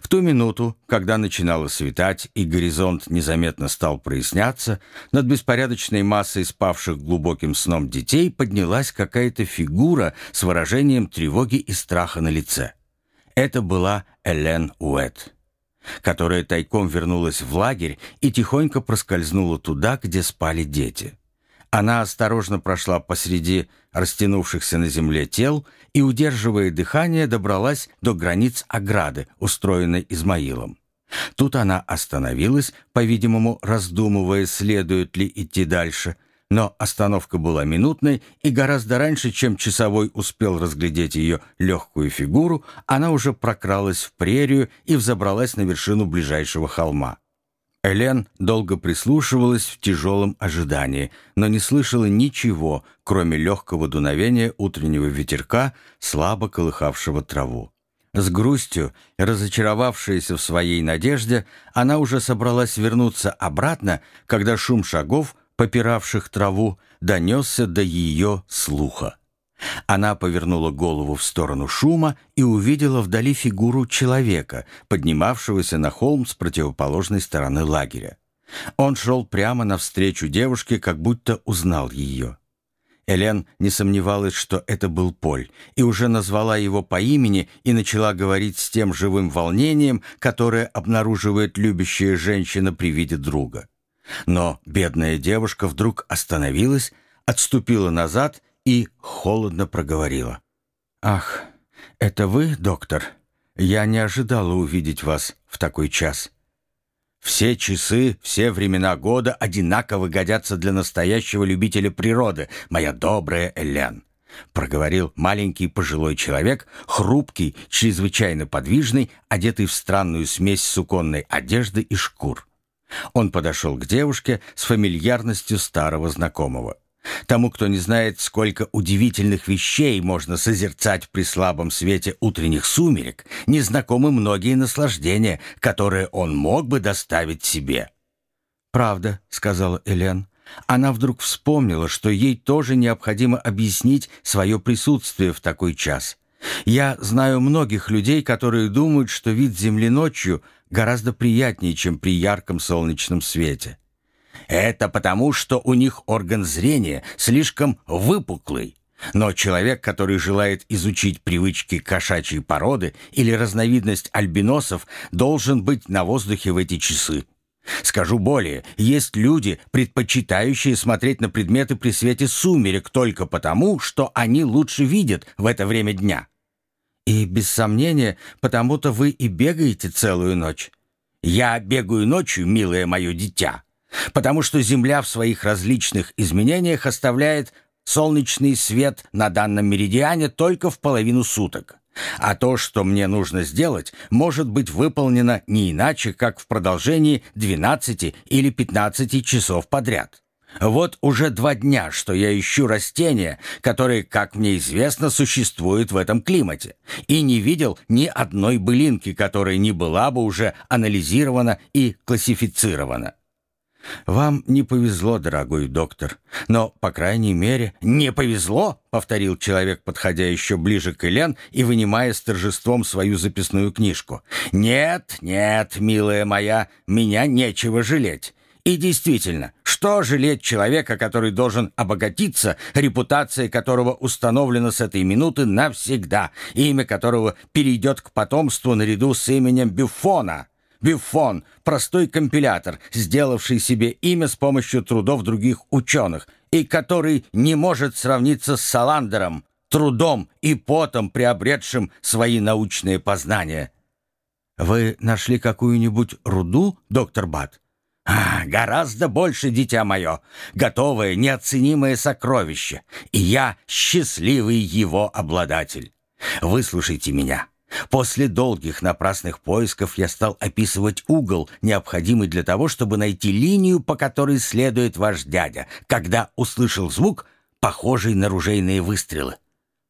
В ту минуту, когда начинало светать и горизонт незаметно стал проясняться, над беспорядочной массой спавших глубоким сном детей поднялась какая-то фигура с выражением тревоги и страха на лице. Это была Элен Уэт, которая тайком вернулась в лагерь и тихонько проскользнула туда, где спали дети. Она осторожно прошла посреди растянувшихся на земле тел и, удерживая дыхание, добралась до границ ограды, устроенной Измаилом. Тут она остановилась, по-видимому, раздумывая, следует ли идти дальше, но остановка была минутной, и гораздо раньше, чем часовой успел разглядеть ее легкую фигуру, она уже прокралась в прерию и взобралась на вершину ближайшего холма. Элен долго прислушивалась в тяжелом ожидании, но не слышала ничего, кроме легкого дуновения утреннего ветерка, слабо колыхавшего траву. С грустью, разочаровавшаяся в своей надежде, она уже собралась вернуться обратно, когда шум шагов, попиравших траву, донесся до ее слуха. Она повернула голову в сторону шума и увидела вдали фигуру человека, поднимавшегося на холм с противоположной стороны лагеря. Он шел прямо навстречу девушке, как будто узнал ее. Элен не сомневалась, что это был Поль, и уже назвала его по имени и начала говорить с тем живым волнением, которое обнаруживает любящая женщина при виде друга. Но бедная девушка вдруг остановилась, отступила назад и холодно проговорила. «Ах, это вы, доктор? Я не ожидала увидеть вас в такой час». «Все часы, все времена года одинаково годятся для настоящего любителя природы, моя добрая Элен», проговорил маленький пожилой человек, хрупкий, чрезвычайно подвижный, одетый в странную смесь суконной одежды и шкур. Он подошел к девушке с фамильярностью старого знакомого. Тому, кто не знает, сколько удивительных вещей можно созерцать при слабом свете утренних сумерек, незнакомы многие наслаждения, которые он мог бы доставить себе. «Правда», — сказала Элен. Она вдруг вспомнила, что ей тоже необходимо объяснить свое присутствие в такой час. «Я знаю многих людей, которые думают, что вид земли ночью гораздо приятнее, чем при ярком солнечном свете. Это потому, что у них орган зрения слишком выпуклый. Но человек, который желает изучить привычки кошачьей породы или разновидность альбиносов, должен быть на воздухе в эти часы. Скажу более, есть люди, предпочитающие смотреть на предметы при свете сумерек только потому, что они лучше видят в это время дня. И, без сомнения, потому-то вы и бегаете целую ночь. Я бегаю ночью, милое мое дитя, потому что Земля в своих различных изменениях оставляет солнечный свет на данном меридиане только в половину суток. А то, что мне нужно сделать, может быть выполнено не иначе, как в продолжении 12 или 15 часов подряд. Вот уже два дня, что я ищу растения, которые, как мне известно, существуют в этом климате, и не видел ни одной былинки, которая не была бы уже анализирована и классифицирована. «Вам не повезло, дорогой доктор, но, по крайней мере...» «Не повезло?» — повторил человек, подходя еще ближе к Элен и вынимая с торжеством свою записную книжку. «Нет, нет, милая моя, меня нечего жалеть. И действительно, что жалеть человека, который должен обогатиться, репутация которого установлена с этой минуты навсегда, имя которого перейдет к потомству наряду с именем Бюфона?» Бюфон – простой компилятор, сделавший себе имя с помощью трудов других ученых, и который не может сравниться с Саландером, трудом и потом приобретшим свои научные познания. «Вы нашли какую-нибудь руду, доктор Бат?» А, гораздо больше, дитя мое, готовое, неоценимое сокровище, и я счастливый его обладатель. Выслушайте меня. После долгих напрасных поисков я стал описывать угол, необходимый для того, чтобы найти линию, по которой следует ваш дядя, когда услышал звук, похожий на ружейные выстрелы.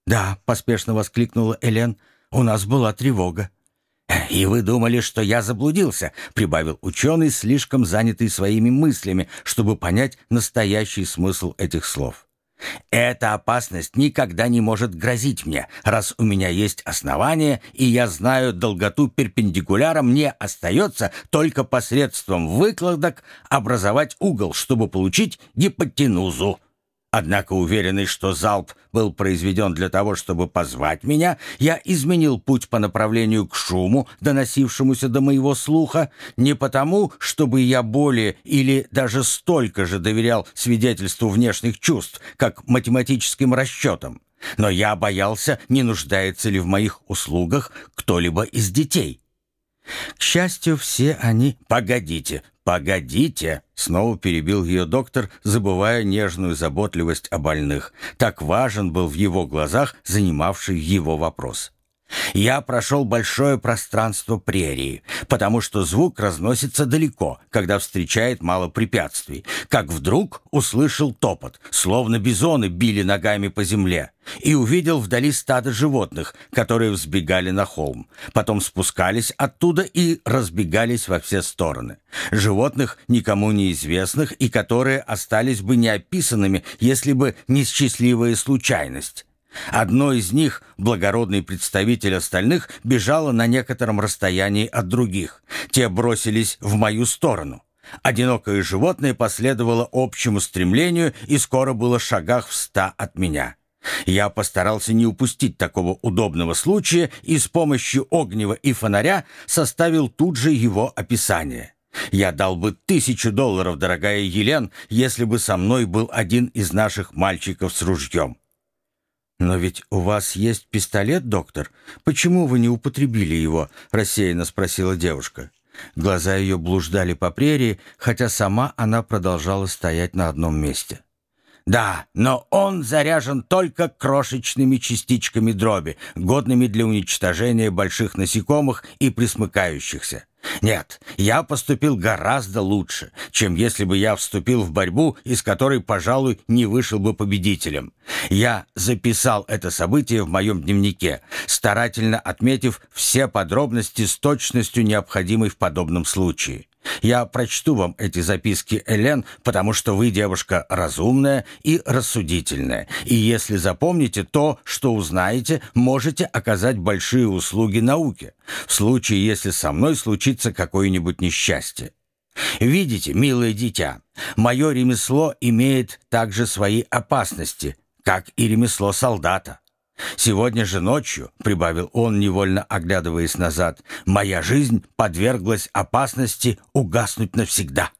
«Да», — поспешно воскликнула Элен, — «у нас была тревога». «И вы думали, что я заблудился», — прибавил ученый, слишком занятый своими мыслями, чтобы понять настоящий смысл этих слов. Эта опасность никогда не может грозить мне, раз у меня есть основания, и я знаю долготу перпендикуляра, мне остается только посредством выкладок образовать угол, чтобы получить гипотенузу. Однако, уверенный, что залп был произведен для того, чтобы позвать меня, я изменил путь по направлению к шуму, доносившемуся до моего слуха, не потому, чтобы я более или даже столько же доверял свидетельству внешних чувств, как математическим расчетам, но я боялся, не нуждается ли в моих услугах кто-либо из детей. К счастью, все они... Погодите, погодите, снова перебил ее доктор, забывая нежную заботливость о больных. Так важен был в его глазах занимавший его вопрос. Я прошел большое пространство прерии, потому что звук разносится далеко, когда встречает мало препятствий. Как вдруг услышал топот, словно бизоны били ногами по земле, и увидел вдали стадо животных, которые взбегали на холм, потом спускались оттуда и разбегались во все стороны. Животных, никому неизвестных и которые остались бы неописанными, если бы не счастливая случайность. Одно из них, благородный представитель остальных, бежало на некотором расстоянии от других. Те бросились в мою сторону. Одинокое животное последовало общему стремлению и скоро было в шагах в ста от меня. Я постарался не упустить такого удобного случая и с помощью огнева и фонаря составил тут же его описание. Я дал бы тысячу долларов, дорогая Елен, если бы со мной был один из наших мальчиков с ружьем. «Но ведь у вас есть пистолет, доктор? Почему вы не употребили его?» — рассеянно спросила девушка. Глаза ее блуждали по прерии, хотя сама она продолжала стоять на одном месте. «Да, но он заряжен только крошечными частичками дроби, годными для уничтожения больших насекомых и присмыкающихся. Нет, я поступил гораздо лучше, чем если бы я вступил в борьбу, из которой, пожалуй, не вышел бы победителем. Я записал это событие в моем дневнике, старательно отметив все подробности с точностью, необходимой в подобном случае. Я прочту вам эти записки, Элен, потому что вы девушка разумная и рассудительная, и если запомните то, что узнаете, можете оказать большие услуги науке, в случае, если со мной случится какое-нибудь несчастье. Видите, милое дитя, мое ремесло имеет также свои опасности, как и ремесло солдата. Сегодня же ночью, — прибавил он, невольно оглядываясь назад, — моя жизнь подверглась опасности угаснуть навсегда.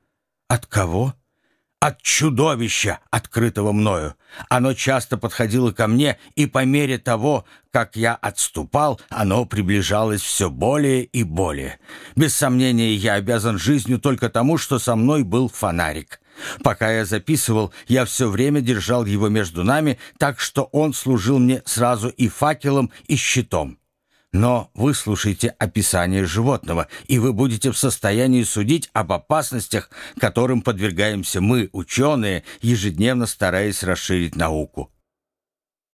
От кого? От чудовища, открытого мною. Оно часто подходило ко мне, и по мере того, как я отступал, оно приближалось все более и более. Без сомнения, я обязан жизнью только тому, что со мной был фонарик. Пока я записывал, я все время держал его между нами, так что он служил мне сразу и факелом, и щитом. Но выслушайте описание животного, и вы будете в состоянии судить об опасностях, которым подвергаемся мы, ученые, ежедневно стараясь расширить науку.